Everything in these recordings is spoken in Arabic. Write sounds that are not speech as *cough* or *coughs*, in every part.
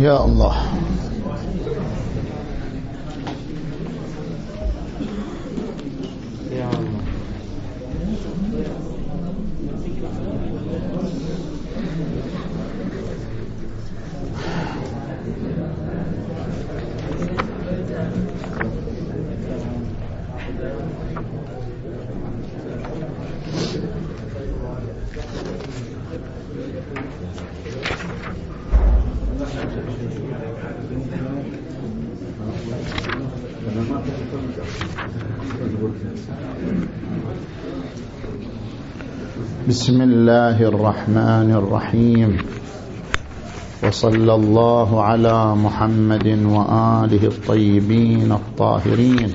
يا الله. بسم الله الرحمن الرحيم. وصلى الله على محمد وآله الطيبين الطاهرين.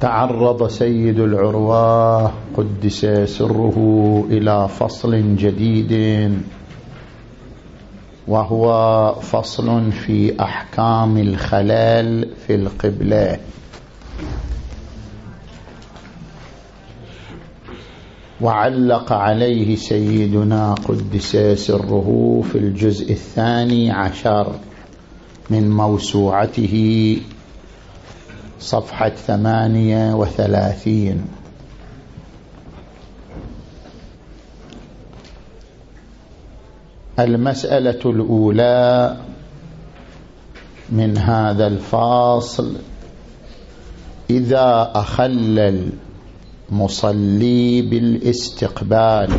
تعرض سيد العرواه قدس سره إلى فصل جديد. وهو فصل في أحكام الخلال في القبلة. وعلق عليه سيدنا قدس سره في الجزء الثاني عشر من موسوعته صفحة ثمانية وثلاثين. المسألة الأولى من هذا الفاصل إذا أخل المصلي بالاستقبال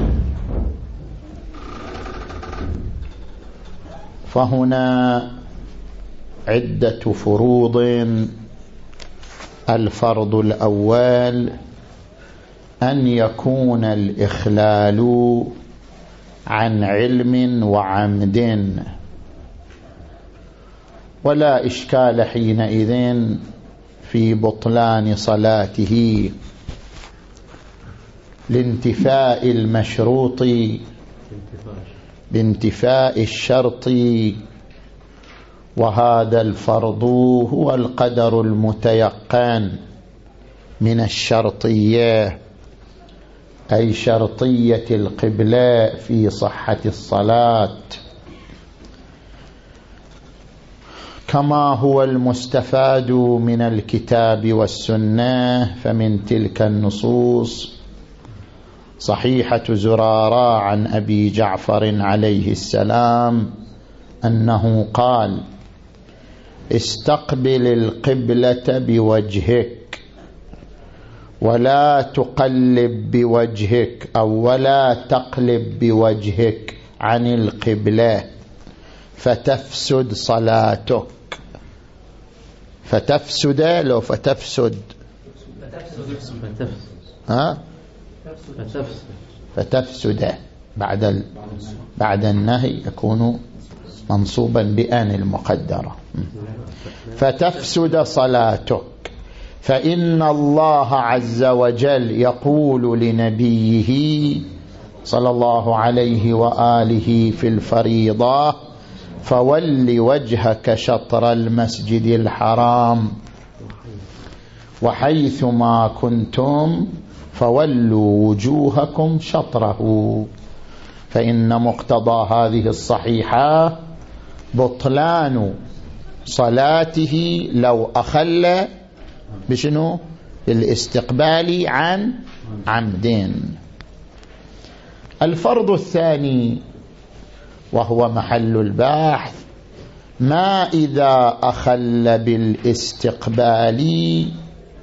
فهنا عدة فروض. الفرض الأول أن يكون الإخلال عن علم وعمد. ولا إشكال حينئذ في بطلان صلاته. لانتفاء المشروط. بانتفاء الشرط. وهذا الفرض هو القدر المتيقن من الشرطية. أي شرطية القبلة في صحة الصلاة. كما هو المستفاد من الكتاب والسنة فمن تلك النصوص صحيحة زرارة عن أبي جعفر عليه السلام أنه قال استقبل القبلة بوجهك ولا تقلب بوجهك أو ولا تقلب بوجهك عن القبلة فتفسد صلاتك. فتفسد لو فتفسد. ها؟ فتفسد. بعد بعد النهي يكون منصوبا بآن المقدرة. فتفسد صلاتك. فإن الله عز وجل يقول لنبيه صلى الله عليه وآله في الفريضة فول وجهك شطر المسجد الحرام وحيث ما كنتم فولوا وجوهكم شطره. فإن مقتضى هذه الصحيحة بطلان صلاته لو أخل بشنو؟ بالاستقبال عن عمدين. الفرض الثاني وهو محل البحث ما إذا أخل بالاستقبال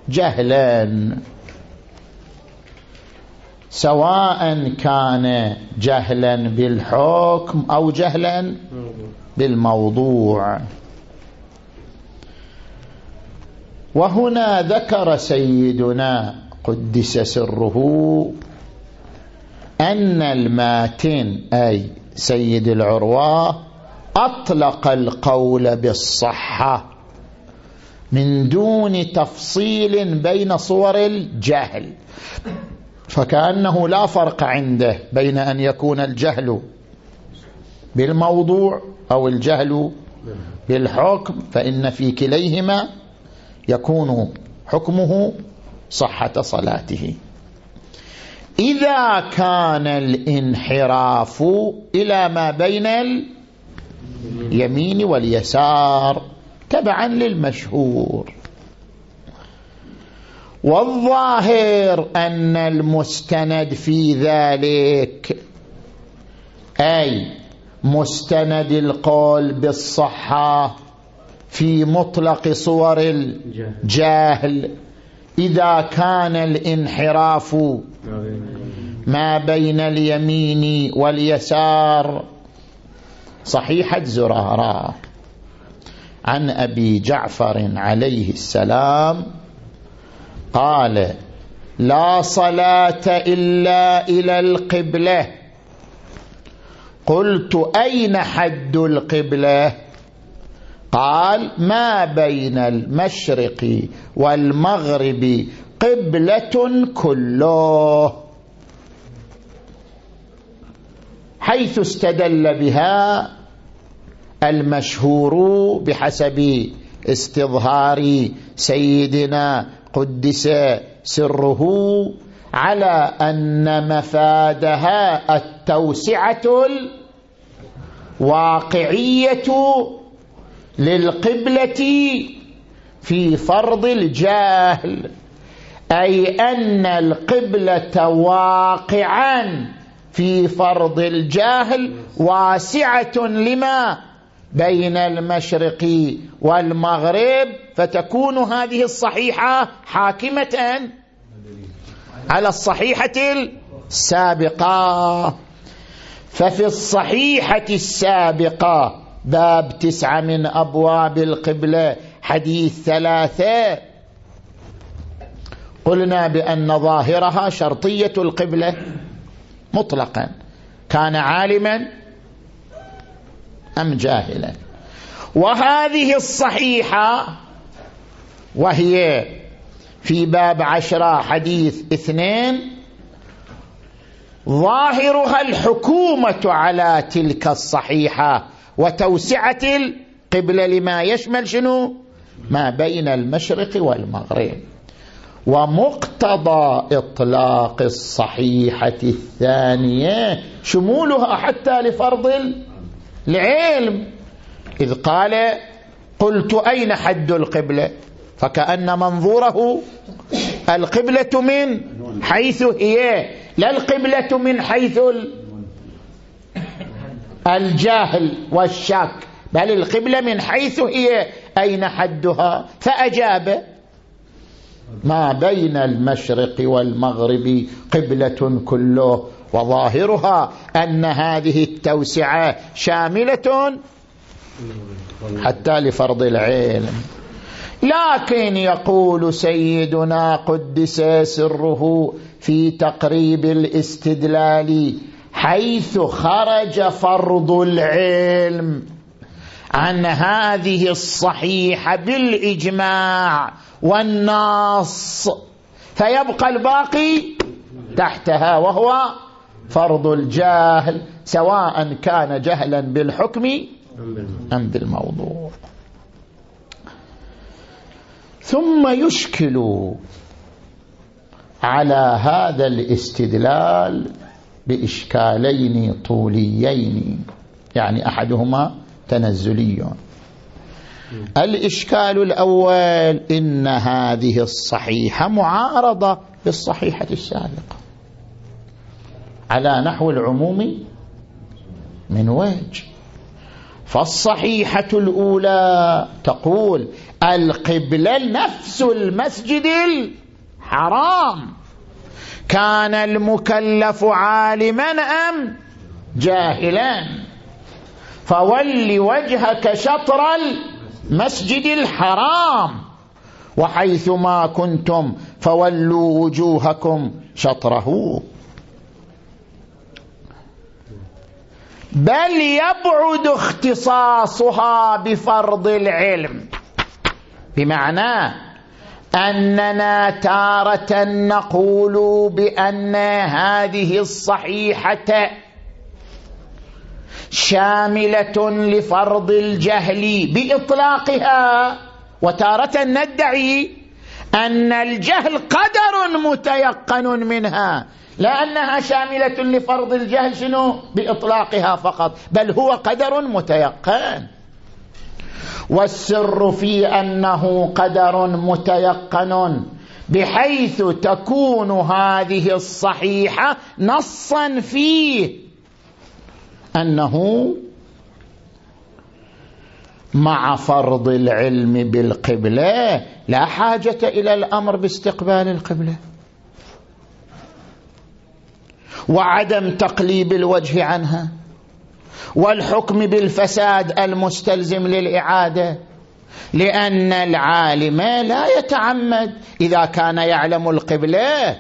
جهلا؟ سواء كان جهلا بالحكم أو جهلا بالموضوع. وهنا ذكر سيدنا قدس سره أن الماتن أي سيد العروة أطلق القول بالصحة من دون تفصيل بين صور الجهل فكأنه لا فرق عنده بين أن يكون الجهل بالموضوع أو الجهل بالحكم فإن في كليهما يكون حكمه صحة صلاته. إذا كان الانحراف إلى ما بين اليمين واليسار تبعا للمشهور. والظاهر أن المستند في ذلك أي مستند القول بالصحة في مطلق صور الجاهل. إذا كان الانحراف ما بين اليمين واليسار. صحيحة زرارة عن أبي جعفر عليه السلام قال لا صلاة إلا إلى القبلة. قلت أين حد القبلة؟ قال ما بين المشرق والمغرب قبلة كله. حيث استدل بها المشهور بحسب استظهار سيدنا قدس سره على أن مفادها التوسعة الواقعية للقبلة في فرض الجاهل أي أن القبلة واقعا في فرض الجاهل واسعة لما؟ بين المشرق والمغرب فتكون هذه الصحيحة حاكمة على الصحيحة السابقة. ففي الصحيحة السابقة باب تسعة من أبواب القبلة حديث ثلاثة. قلنا بأن ظاهرها شرطية القبلة مطلقا. كان عالما أم جاهلا؟ وهذه الصحيحة وهي في باب عشرة حديث اثنين. ظاهرها الحكومة على تلك الصحيحة. وتوسعة القبلة لما يشمل شنو؟ ما بين المشرق والمغرب. ومقتضى إطلاق الصحيحة الثانية شمولها حتى لفرض العلم. إذ قال قلت أين حد القبلة؟ فكأن منظوره القبلة من حيث هي لا القبلة من حيث الجاهل والشك بل القبلة من حيث هي أين حدها؟ فأجاب ما بين المشرق والمغرب قبلة كله وظاهرها أن هذه التوسعة شاملة حتى لفرض العلم. لكن يقول سيدنا قدس سره في تقريب الاستدلال حيث خرج فرض العلم عن هذه الصحيحة بالإجماع والنص فيبقى الباقي تحتها وهو فرض الجاهل سواء كان جهلا بالحكم أم بالموضوع. ثم يشكل على هذا الاستدلال بإشكالين طوليين يعني أحدهما تنزلي. الإشكال الأول إن هذه الصحيحة معارضة بالصحيحة السابقة على نحو العموم من وجه. فالصحيحة الأولى تقول القبلة نفس المسجد الحرام. كان المكلف عالما أم جاهلا؟ فول وجهك شطر المسجد الحرام وحيثما كنتم فولوا وجوهكم شطره. بل يبعد اختصاصها بفرض العلم بمعنى أننا تارة نقول بأن هذه الصحيحة شاملة لفرض الجهل بإطلاقها. وتارة ندعي أن الجهل قدر متيقن منها لا أنها شاملة لفرض الجهل شنو؟ بإطلاقها فقط بل هو قدر متيقن. والسر في أنه قدر متيقن بحيث تكون هذه الصحيحة نصا فيه. أنه مع فرض العلم بالقبلة لا حاجة إلى الأمر باستقبال القبلة. وعدم تقليب الوجه عنها. والحكم بالفساد المستلزم للإعادة لأن العالم لا يتعمد إذا كان يعلم القبلة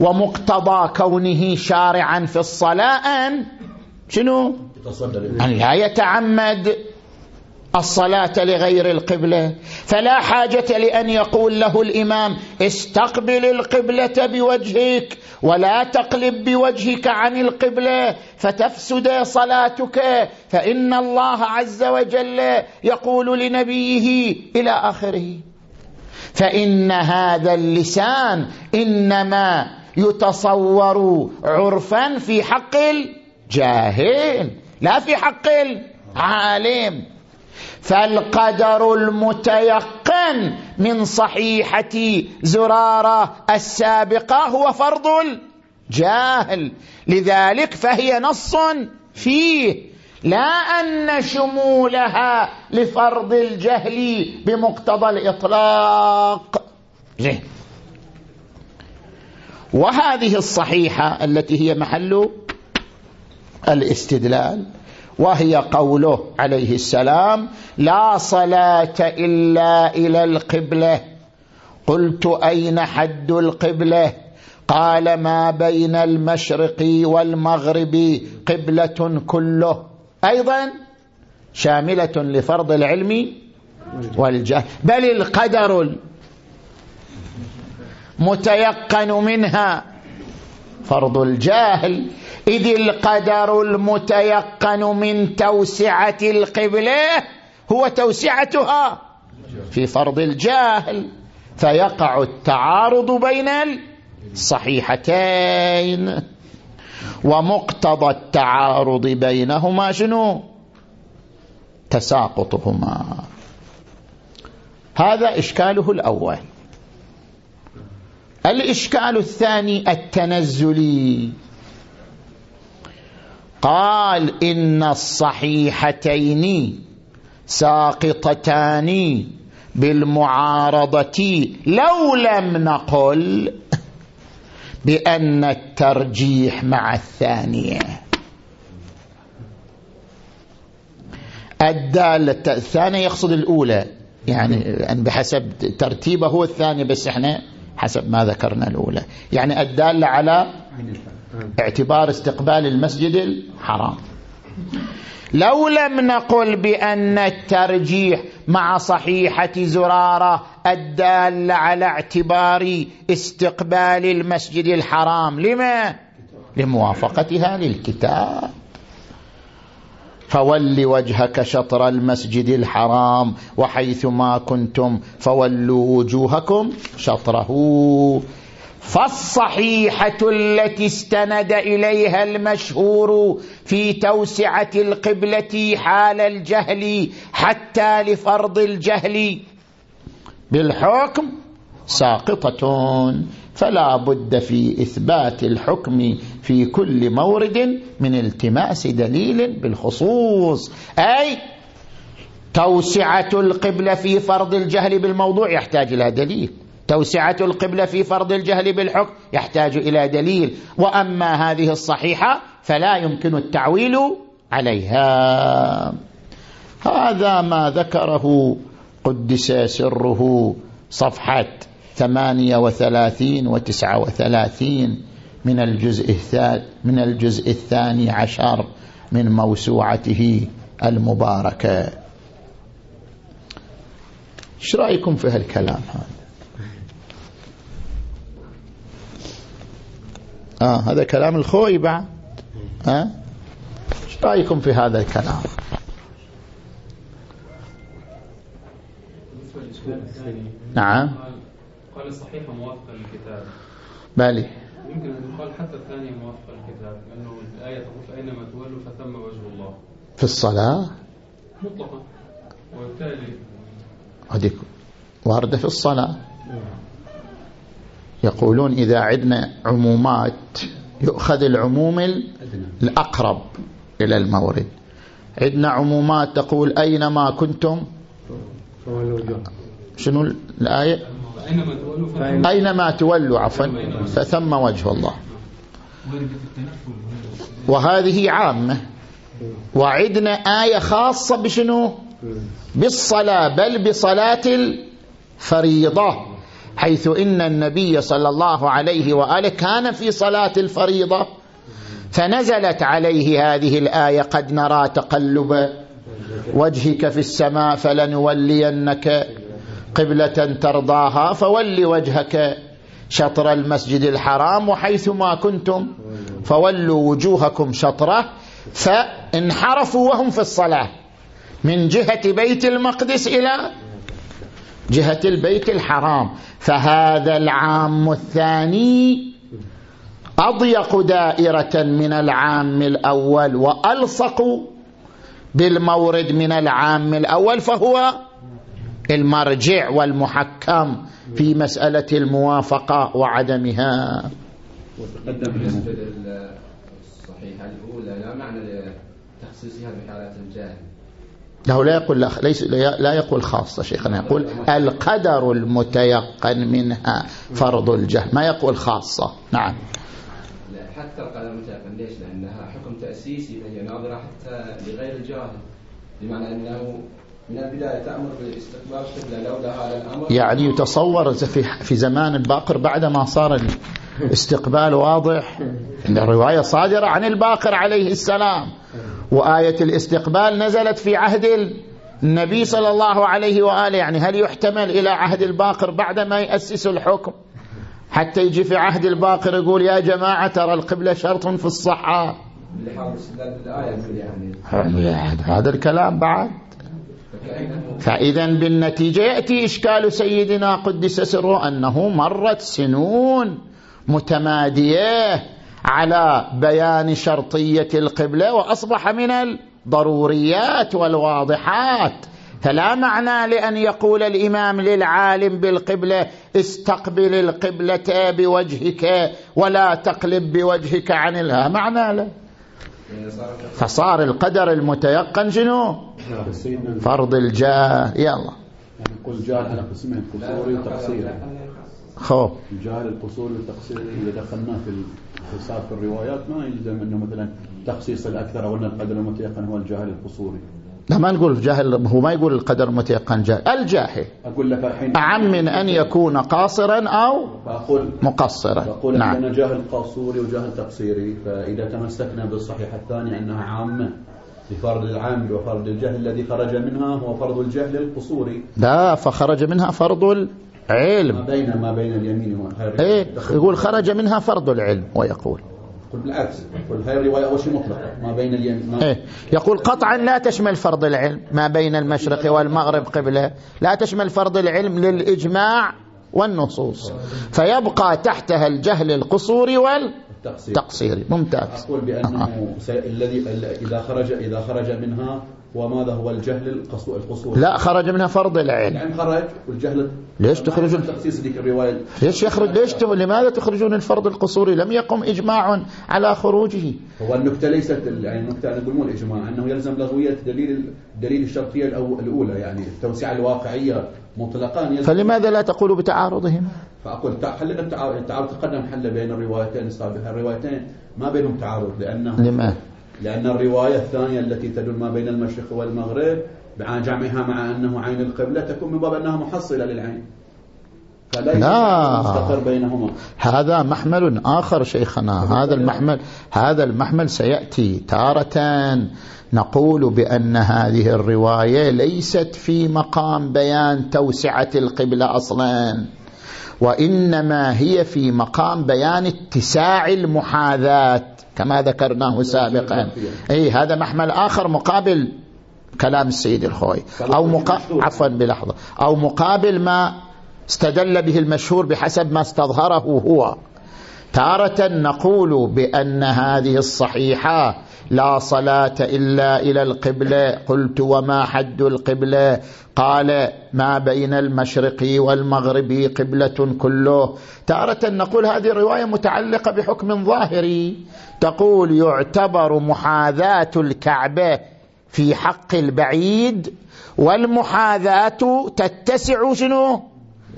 ومقتضى كونه شارعا في الصلاة أن شنو؟ أن لا يتعمد. الصلاة لغير القبلة. فلا حاجة لأن يقول له الإمام استقبل القبلة بوجهك ولا تقلب بوجهك عن القبلة فتفسد صلاتك. فإن الله عز وجل يقول لنبيه إلى آخره فإن هذا اللسان إنما يتصور عرفا في حق الجاهل لا في حق العالم. فالقدر المتيقن من صحيحة زرارة السابقة هو فرض الجاهل. لذلك فهي نص فيه. لا أن شمولها لفرض الجهل بمقتضى الإطلاق. زين. وهذه الصحيحة التي هي محل الاستدلال. وهي قوله عليه السلام لا صلاة إلا إلى القبلة. قلت أين حد القبلة؟ قال ما بين المشرق والمغرب قبلة كله. أيضا شاملة لفرض العلم والجهل بل القدر المتيقن منها فرض الجاهل إذ القدر المتيقن من توسعة القبلة هو توسعتها في فرض الجاهل فيقع التعارض بين الصحيحتين ومقتضى التعارض بينهما شنو؟ تساقطهما. هذا إشكاله الأول. الإشكال الثاني التنزلي. قال إن الصحيحتين ساقطتان بالمعارضة لو لم نقل بأن الترجيح مع الثانية. الدالة الثانية يقصد الأولى يعني بحسب ترتيبه هو الثاني بس إحنا حسب ما ذكرنا الأولى. يعني الدالة على اعتبار استقبال المسجد الحرام. لو لم نقل بأن الترجيح مع صحيحة زرارة الدال على اعتبار استقبال المسجد الحرام لما؟ لموافقتها للكتاب. فول وجهك شطر المسجد الحرام وحيث ما كنتم فولوا وجوهكم شطره. فالصحيحة التي استند إليها المشهور في توسعة القبلة حال الجهل حتى لفرض الجهل بالحكم ساقطة. فلا بد في إثبات الحكم في كل مورد من التماس دليل بالخصوص. أي توسعة القبلة في فرض الجهل بالموضوع يحتاج إلى دليل. توسعة القبلة في فرض الجهل بالحكم يحتاج إلى دليل. وأما هذه الصحيحة فلا يمكن التعويل عليها. هذا ما ذكره قدس سره صفحة ثمانية وثلاثين وتسعة وثلاثين من الجزء من الجزء الثاني عشر من موسوعته المباركة. إيش رأيكم في هالكلام هذا؟ آه هذا كلام الخوي بعد. آه إيش رأيكم في هذا الكلام؟ نعم. قال الصحيحة موافقة للكتاب. بالي يمكن أن يقال حتى الثانية موافقة للكتاب لأنه الآية تقول فأينما تولوا فثم وجه الله. في الصلاة؟ مطلقا. وبالتالي هذيك واردة في الصلاة؟ يقولون إذا عندنا عمومات يؤخذ العموم الأقرب إلى المورد. عندنا عمومات تقول أينما كنتم؟ شنو الآية؟ أينما تولوا عفوا فثم وجه الله. وهذه عامة. وعدنا آية خاصة بشنو؟ بالصلاة بل بصلاة الفريضة حيث إن النبي صلى الله عليه وآله كان في صلاة الفريضة. فنزلت عليه هذه الآية قد نرى تقلب وجهك في السماء فلنولينك قبلة ترضاها فول وجهك شطر المسجد الحرام وحيثما كنتم فولوا وجوهكم شطره فانحرفوا وهم في الصلاة. من جهة بيت المقدس إلى جهة البيت الحرام. فهذا العام الثاني أضيق دائرة من العام الأول وألصق بالمورد من العام الأول فهو المرجع والمحكم في مسألة الموافقة وعدمها. وتقدم بالنسبة للصحيحة الأولى لا معنى لتخصيصها بحالات الجاهل. له لا يقول لا, ليس لا يقول خاصة شيخنا يقول القدر المتيقن منها فرض الجهل. ما يقول خاصة؟ نعم. لا حتى القدر المتيقن ليش؟ لأنها حكم تأسيسي فهي ناظرة حتى لغير الجاهل. بمعنى أنه من البداية تأمر باستقبال القبلة لولا هذا الأمر. يعني يتصور في في زمان الباقر بعد ما صار الاستقبال واضح الرواية صادرة عن الباقر عليه السلام. وآية الاستقبال نزلت في عهد النبي صلى الله عليه وآله. يعني هل يحتمل إلى عهد الباقر بعد ما يأسس الحكم؟ حتى يجي في عهد الباقر يقول يا جماعة ترى القبلة شرط في الصحة. يعني هذا الكلام بعد. فإذا بالنتيجة يأتي إشكال سيدنا قدس سره أنه مرت سنون متمادية على بيان شرطية القبلة وأصبح من الضروريات والواضحات. فلا معنى لأن يقول الإمام للعالم بالقبلة استقبل القبلة بوجهك ولا تقلب بوجهك عن الها معنى له فصار القدر المتيقن شنو؟ فرض الجاه يلا. نقول جاه على قسمين قصوري وتقصيري خوف. الجاهل القصوري والتقصيري إذا دخلناه في الحساب في الروايات ما يلزم إنه مثلا تخصيص الأكثر أو أن القدر المتيقن هو الجاهل القصوري لا ما نقول جاهل هو ما يقول القدر المتيقن جاهل. الجاهل. أقول لك الحين. أعم من أن يكون قاصرا أو فأقول مقصرا. بقول نعم. عندنا جاهل قصوري وجاهل تقصيري فإذا تمسكنا بالصحيحة الثانية أنها عامة. لفرض العامل وفرض الجهل الذي خرج منها هو فرض الجهل القصوري. لا فخرج منها فرض ما العلم بين ما بين اليمين والخير إيه يقول خرج منها فرض العلم ويقول. قل بالعكس قل هاي الرواية أول شيء مطلقة ما بين اليمين ما إيه؟ يقول قطعا لا تشمل فرض العلم ما بين المشرق والمغرب قبلة. لا تشمل فرض العلم للإجماع والنصوص. فيبقى تحتها الجهل القصوري التقصير والتقصيري ممتاز. أقول بأنه. الذي ال- إذا خرج إذا خرج منها وماذا هو الجهل؟ القصو- القصوري لا خرج منها فرض العلم العلم خرج والجهل ليش تخرجون؟ تخصيص ذيك الرواية. ليش يخرج؟ ليش تم- لماذا تخرجون الفرض القصوري لم يقم إجماع على خروجه. هو النكتة ليست يعني النكتة نقول مو الإجماع أنه يلزم لغوية دليل دليل الشرطية الأو- الأولى يعني التوسعة الواقعية مطلقا يلزم فلماذا لا تقول بتعارضهم فأقول تع- حلنا التعارض تقدم حل بين الروايتين السابقة. الروايتين ما بينهم تعارض لأنه لما لأن الرواية الثانية التي تدل ما بين المشرق والمغرب مع جمعها مع أنه عين القبلة تكون من باب أنها محصلة للعين. فلا لا. بينهما. هذا محمل آخر شيخنا. هذا المحمل هذا المحمل سيأتي تارة. نقول بأن هذه الرواية ليست في مقام بيان توسعة القبلة أصلا وإنما هي في مقام بيان اتساع المحاذاة. كما ذكرناه سابقا. أي هذا محمل آخر مقابل كلام السيد الخوي. أو مقا... عفوا بلحظة. أو مقابل ما استدل به المشهور بحسب ما استظهره هو. تارة نقول بأن هذه الصحيحة لا صلاة إلا إلى القبلة. قلت وما حد القبلة. قال ما بين المشرق والمغرب قبلة كله. تارة نقول هذه الرواية متعلقة بحكم ظاهري. تقول يعتبر محاذاة الكعبة في حق البعيد والمحاذاة تتسع شنو؟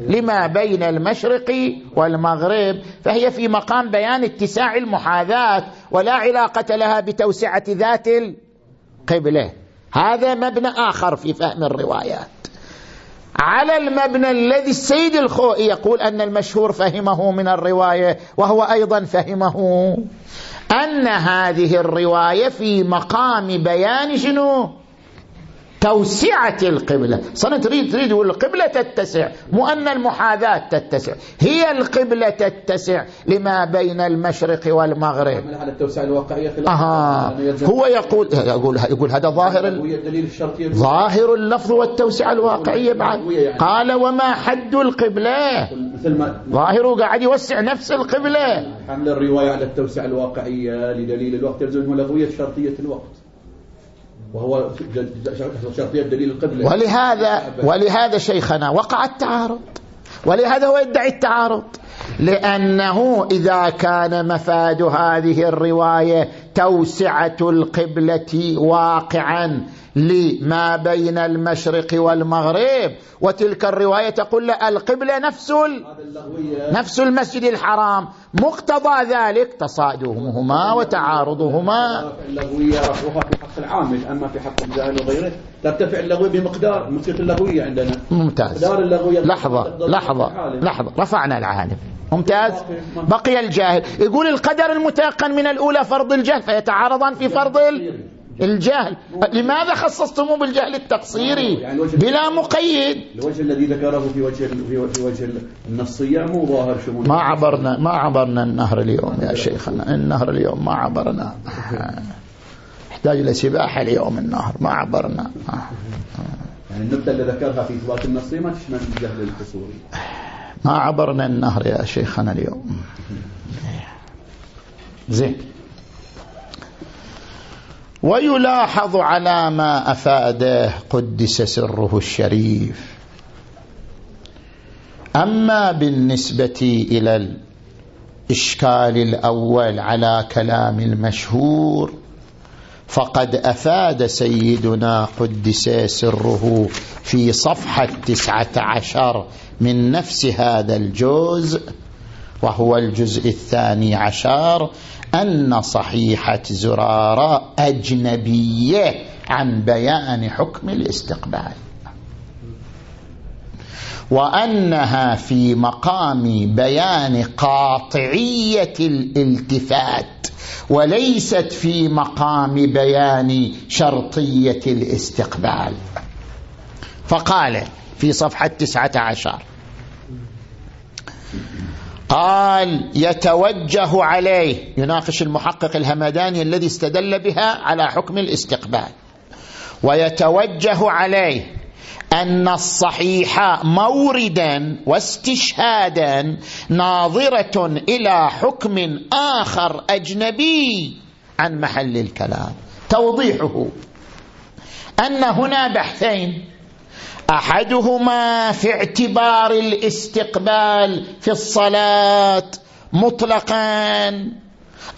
لما بين المشرق والمغرب. فهي في مقام بيان اتساع المحاذاة. ولا علاقة لها بتوسعة ذات القبلة. هذا مبنى آخر في فهم الروايات. على المبنى الذي السيد الخوئي يقول أن المشهور فهمه من الرواية وهو أيضا فهمه أن هذه الرواية في مقام بيان شنو؟ توسعة القبلة. صار تريد تريد القبلة تتسع مو أن المحاذاة تتسع. هي القبلة تتسع لما بين المشرق والمغرب. على التوسعة الواقعية أها. هو يقول يقول يقول هذا ظاهر ظاهر اللفظ والتوسعة الواقعية بعد. يعني. قال وما حد القبلة. ظاهره قاعد يوسع نفس القبلة. حمل الرواية على التوسعة الواقعية لدليل الوقت يلزمه لغوية شرطية الوقت. وهو شرطية دليل القبلة ولهذا ولهذا شيخنا وقع التعارض. ولهذا هو يدعي التعارض. لأنه إذا كان مفاد هذه الرواية توسعة القبلة واقعا. لما بين المشرق والمغرب. وتلك الرواية تقول القبلة نفس نفس المسجد الحرام. مقتضى ذلك تصادمهما وتعارضهما. اللغوية رفعها في حق العامل أما في حق الجاهل وغيره ترتفع اللغوية بمقدار مسجد اللغوية عندنا ممتاز. اللغوية لحظة لحظة لحظة. رفعنا العالم. ممتاز. بقي الجاهل. يقول القدر المتيقن من الأولى فرض الجهل فيتعارضان في فرض الجهل. لماذا خصصتموه بالجهل التقصيري؟ بلا مقيد. الوجه الذي ذكره في وجه في وجه النصية مو ظاهر شمول ما عبرنا ما عبرنا النهر اليوم يا شيخنا. النهر اليوم ما عبرنا. يحتاج إلى سباحة اليوم النهر. ما عبرنا. يعني النقطه اللي ذكرها في إثبات النصية ما تشمل الجهل القصوري. ما عبرنا النهر يا شيخنا اليوم. زين. ويلاحظ على ما أفاده قدس سره الشريف. أما بالنسبة إلى الإشكال الأول على كلام المشهور فقد أفاد سيدنا قدس سره في صفحة تسعة عشر من نفس هذا الجزء وهو الجزء الثاني عشر أن صحيحة زرارة أجنبية عن بيان حكم الاستقبال. وأنها في مقام بيان قاطعية الالتفات وليست في مقام بيان شرطية الاستقبال. فقال في صفحة تسعة عشر قال يتوجه عليه يناقش المحقق الهمداني الذي استدل بها على حكم الاستقبال. ويتوجه عليه أن الصحيح موردا واستشهادا ناظرة إلى حكم آخر أجنبي عن محل الكلام. توضيحه أن هنا بحثين أحدهما في اعتبار الاستقبال في الصلاة مطلقا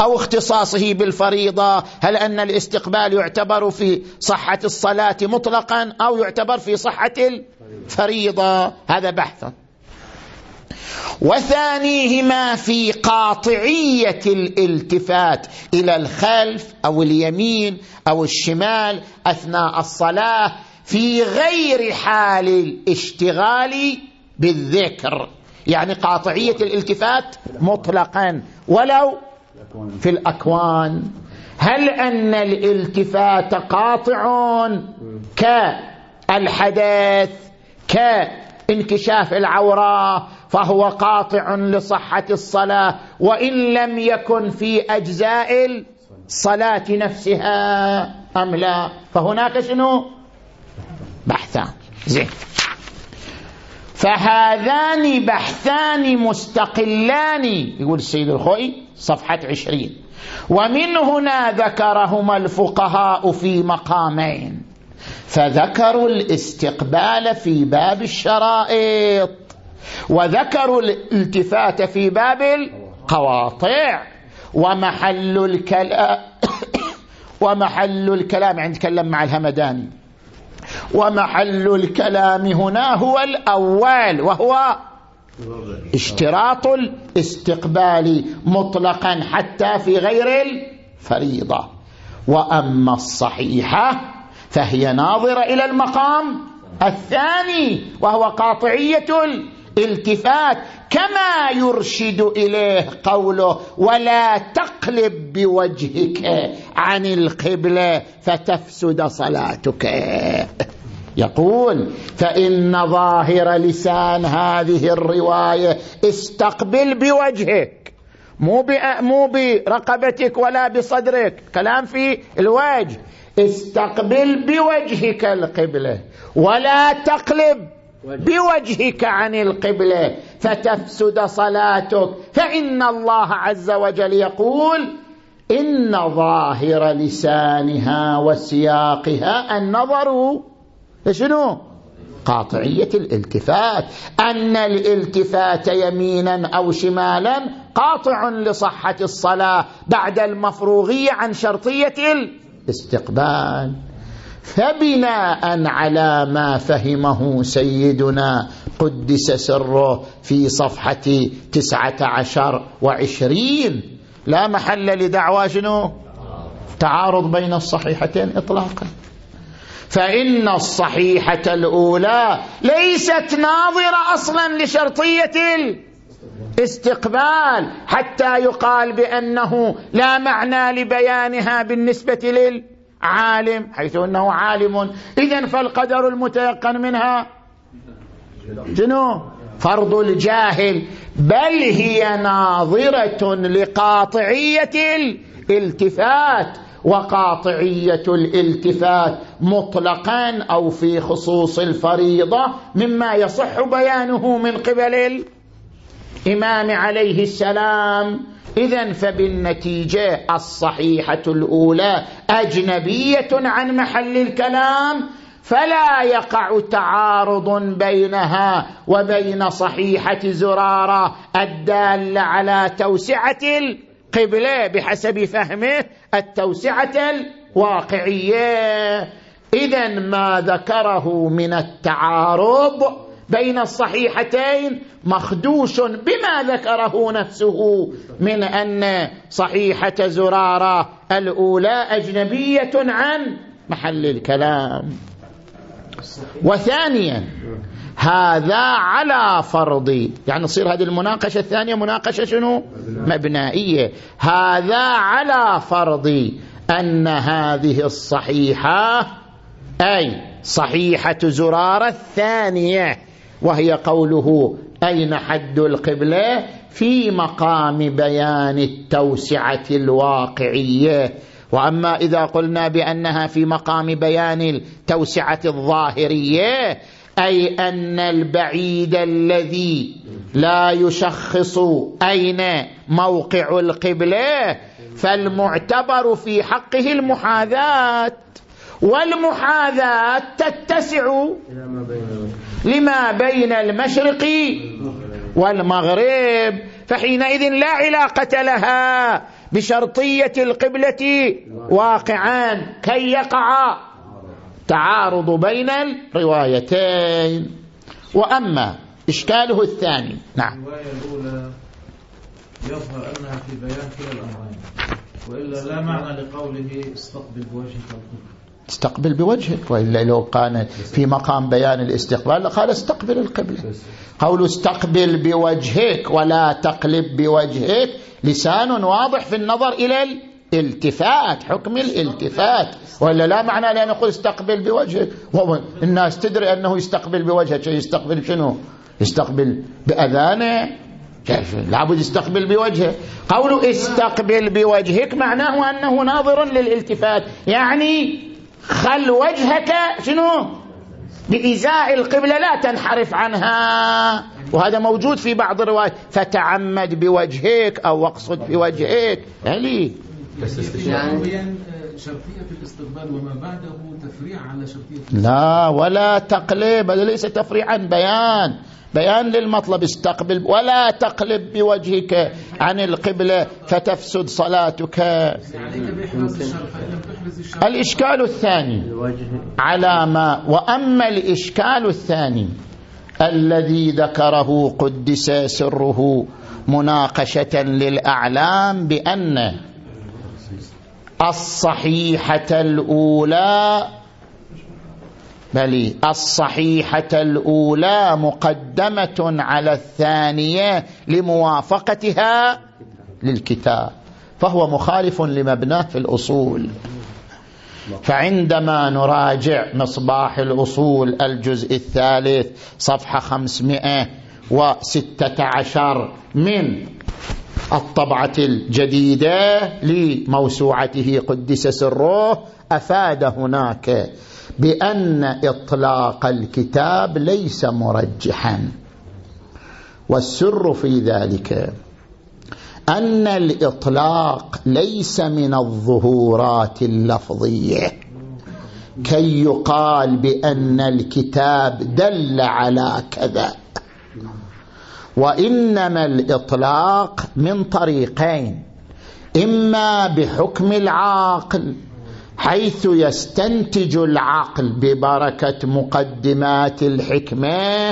أو اختصاصه بالفريضة. هل أن الاستقبال يعتبر في صحة الصلاة مطلقا أو يعتبر في صحة الفريضة؟ هذا بحث. وثانيهما في قاطعية الالتفات إلى الخلف أو اليمين أو الشمال أثناء الصلاة. في غير حال الاشتغال بالذكر. يعني قاطعية الالتفات مطلقا. ولو في الأكوان. هل أن الالتفات قاطع كالحدث كانكشاف العورة فهو قاطع لصحة الصلاة وإن لم يكن في أجزاء الصلاة نفسها أم لا؟ فهناك شنو؟ بحثان زين. فهذان بحثان مستقلان يقول السيد الخوئي صفحة عشرين. ومن هنا ذكرهما الفقهاء في مقامين. فذكروا الاستقبال في باب الشرائط وذكروا الالتفات في باب القواطع ومحل الكلام *coughs* ومحل الكلام عند كلام مع الهمداني. ومحل الكلام هنا هو الأول وهو اشتراط الاستقبال مطلقا حتى في غير الفريضة. وأما الصحيحة فهي ناظرة إلى المقام الثاني وهو قاطعية الالتفات كما يرشد إليه قوله ولا تقلب بوجهك عن القبلة فتفسد صلاتك. يقول فإن ظاهر لسان هذه الرواية استقبل بوجهك مو مو برقبتك ولا بصدرك كلام في الوجه. استقبل بوجهك القبلة ولا تقلب بوجهك. عن القبلة فتفسد صلاتك. فإن الله عز وجل يقول إن ظاهر لسانها وسياقها النظر شنو؟ قاطعية الالتفات. أن الالتفات يمينا أو شمالا قاطع لصحة الصلاة بعد المفروغية عن شرطية الاستقبال. فبناء على ما فهمه سيدنا قدس سره في صفحة تسعة عشر وعشرين. لا محل لدعوى شنو؟ تعارض بين الصحيحتين إطلاقا. فإن الصحيحة الأولى ليست ناظرة أصلا لشرطية الاستقبال حتى يقال بأنه لا معنى لبيانها بالنسبة لل عالم حيث أنه عالم. إذا فالقدر المتيقن منها شنو؟ فرض الجاهل. بل هي ناظرة لقاطعية الالتفات وقاطعية الالتفات مطلقا أو في خصوص الفريضة مما يصح بيانه من قبل الإمام عليه السلام. إذا فبالنتيجة الصحيحة الأولى أجنبية عن محل الكلام فلا يقع تعارض بينها وبين صحيحة زرارة الدالة على توسعة القبلة بحسب فهمه التوسعة الواقعية. إذا ما ذكره من التعارض بين الصحيحتين مخدوش بما ذكره نفسه من أن صحيحة زرارة الأولى أجنبية عن محل الكلام. وثانيا هذا على فرض. يعني تصير هذه المناقشة الثانية مناقشة شنو؟ مبنائية. هذا على فرض أن هذه الصحيحة أي صحيحة زرارة الثانية. وهي قوله أين حد القبلة؟ في مقام بيان التوسعة الواقعية. وأما إذا قلنا بأنها في مقام بيان التوسعة الظاهرية أي أن البعيد الذي لا يشخص أين موقع القبلة فالمعتبر في حقه المحاذاة. والمحاذاة تتسع لما بين المشرق والمغرب فحينئذ لا علاقة لها بشرطية القبلة واقعان كي يقع تعارض بين الروايتين. وأما إشكاله الثاني نعم. الرواية الأولى يظهر أنها في بيان كلا الأمرين وإلا لا معنى لقوله استقبل بوجهك القبلة استقبل بوجهك وإلا لو كان في مقام بيان الاستقبال لقال استقبل القبلة. قول استقبل بوجهك ولا تقلب بوجهك لسان واضح في النظر إلى الالتفات حكم الالتفات. ولا لا معنى لأن يقول استقبل بوجهك. الناس تدري أنه يستقبل بوجهك. يستقبل شنو؟ يستقبل بأذانه. لابد يستقبل بوجهه. قول استقبل بوجهك معناه أنه ناظر للالتفات. يعني خل وجهك شنو؟ بإزاء القبلة لا تنحرف عنها. وهذا موجود في بعض الروايات. فتعمد بوجهك أو اقصد بوجهك. علي يعني شرطية الاستقبال وما بعده تفريع على شرطية لا ولا تقلب هذا ليس تفريعا بيان. بيان للمطلب استقبل ولا تقلب بوجهك عن القبلة فتفسد صلاتك. الإشكال الثاني على ما وأما الإشكال الثاني الذي ذكره قدس سره مناقشة للأعلام بأن الصحيحة الأولى بل الصحيحة الأولى مقدمة على الثانية لموافقتها للكتاب فهو مخالف لمبناه في الأصول. فعندما نراجع مصباح الأصول الجزء الثالث صفحة خمسمائة وستة عشر من الطبعة الجديدة لموسوعته قدس سره أفاد هناك بأن إطلاق الكتاب ليس مرجحا. والسر في ذلك أن الإطلاق ليس من الظهورات اللفظية. كي يقال بأن الكتاب دل على كذا. وإنما الإطلاق من طريقين إما بحكم العاقل حيث يستنتج العقل ببركة مقدمات الحكمة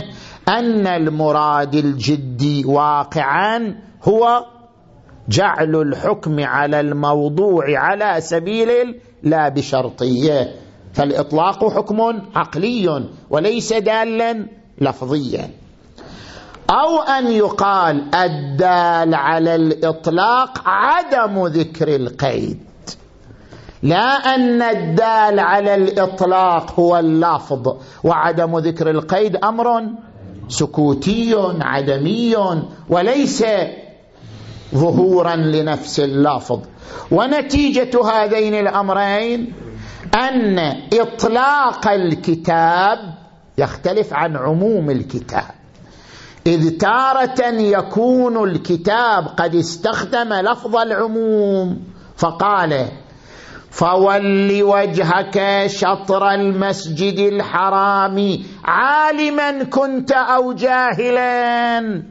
أن المراد الجدي واقعا هو جعل الحكم على الموضوع على سبيل لا بشرطية. فالإطلاق حكم عقلي وليس دالا لفظيا. أو أن يقال الدال على الإطلاق عدم ذكر القيد. لا أن الدال على الإطلاق هو اللفظ وعدم ذكر القيد أمر سكوتي عدمي وليس ظهورا لنفس اللفظ. ونتيجة هذين الأمرين أن إطلاق الكتاب يختلف عن عموم الكتاب. إذ تارة يكون الكتاب قد استخدم لفظ العموم فقال فول وجهك شطر المسجد الحرام عالما كنت أو جاهلا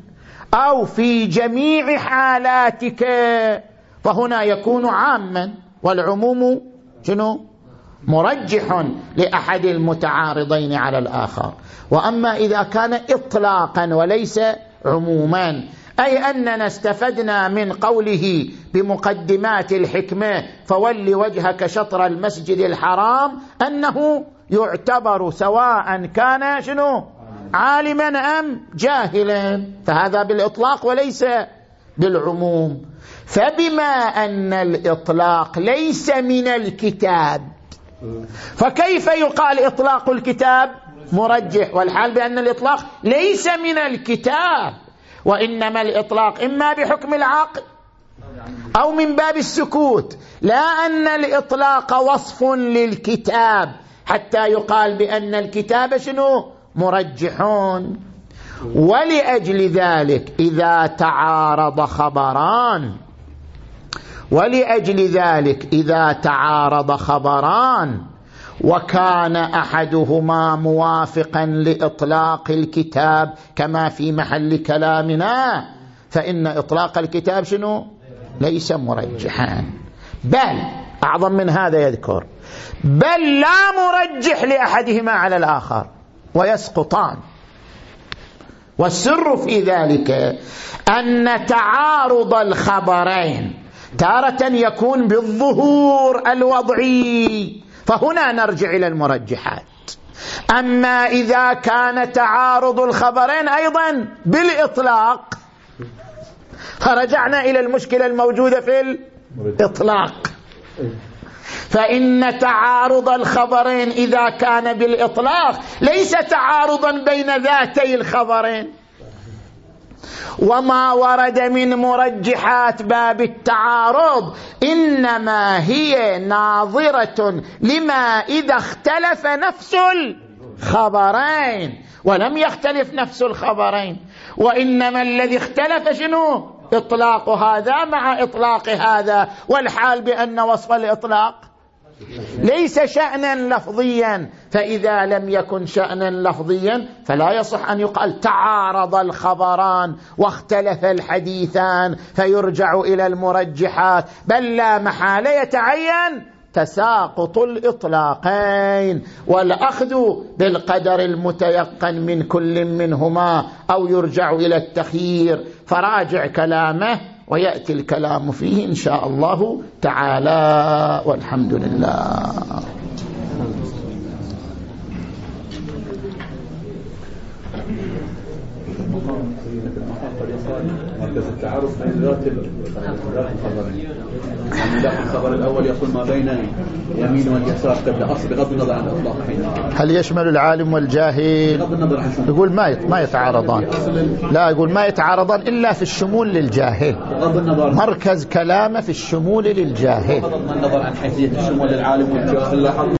أو في جميع حالاتك فهنا يكون عاما والعموم شنو؟ مرجح لأحد المتعارضين على الآخر وأما إذا كان إطلاقا وليس عموما أي أننا استفدنا من قوله بمقدمات الحكمة فول وجهك شطر المسجد الحرام أنه يعتبر سواء كان شنو؟ عالما أم جاهلا. فهذا بالإطلاق وليس بالعموم. فبما أن الإطلاق ليس من الكتاب فكيف يقال إطلاق الكتاب؟ مرجح. والحال بأن الإطلاق ليس من الكتاب. وإنما الإطلاق إما بحكم العقل أو من باب السكوت لا أن الإطلاق وصف للكتاب حتى يقال بأن الكتاب شنو؟ مرجحون. ولأجل ذلك إذا تعارض خبران ولأجل ذلك إذا تعارض خبران وكان أحدهما موافقا لإطلاق الكتاب كما في محل كلامنا. فإن إطلاق الكتاب شنو؟ ليس مرجحا. بل أعظم من هذا يذكر بل لا مرجح لأحدهما على الآخر ويسقطان. والسر في ذلك أن تعارض الخبرين تارة يكون بالظهور الوضعي. فهنا نرجع إلى المرجحات. أما إذا كان تعارض الخبرين أيضا بالإطلاق فرجعنا إلى المشكلة الموجودة في الإطلاق. فإن تعارض الخبرين إذا كان بالإطلاق ليس تعارضا بين ذاتي الخبرين. وما ورد من مرجحات باب التعارض إنما هي ناظرة لما إذا اختلف نفس خبرين ولم يختلف نفس الخبرين. وإنما الذي اختلف شنو؟ إطلاق هذا مع إطلاق هذا والحال بأن وصف الإطلاق ليس شأنا لفظيا. فإذا لم يكن شأنا لفظيا فلا يصح أن يقال تعارض الخبران واختلف الحديثان فيرجع إلى المرجحات بل لا محالة يتعين تساقط الإطلاقين والأخذ بالقدر المتيقن من كل منهما أو يرجع إلى التخيير. فراجع كلامه ويأتي الكلام فيه إن شاء الله تعالى والحمد لله. مركز التعارف بين ذات الخبر الأول يقول ما بين اليمين واليسار تبدا أصل بغض النظر عن الإطلاق. هل يشمل العالم والجاهل؟ يقول ما ما يتعارضان. لا يقول ما يتعارضان إلا في الشمول للجاهل. مركز كلامه في الشمول للجاهل. بغض النظر عن حيثية الشمول للعالم والجاهل.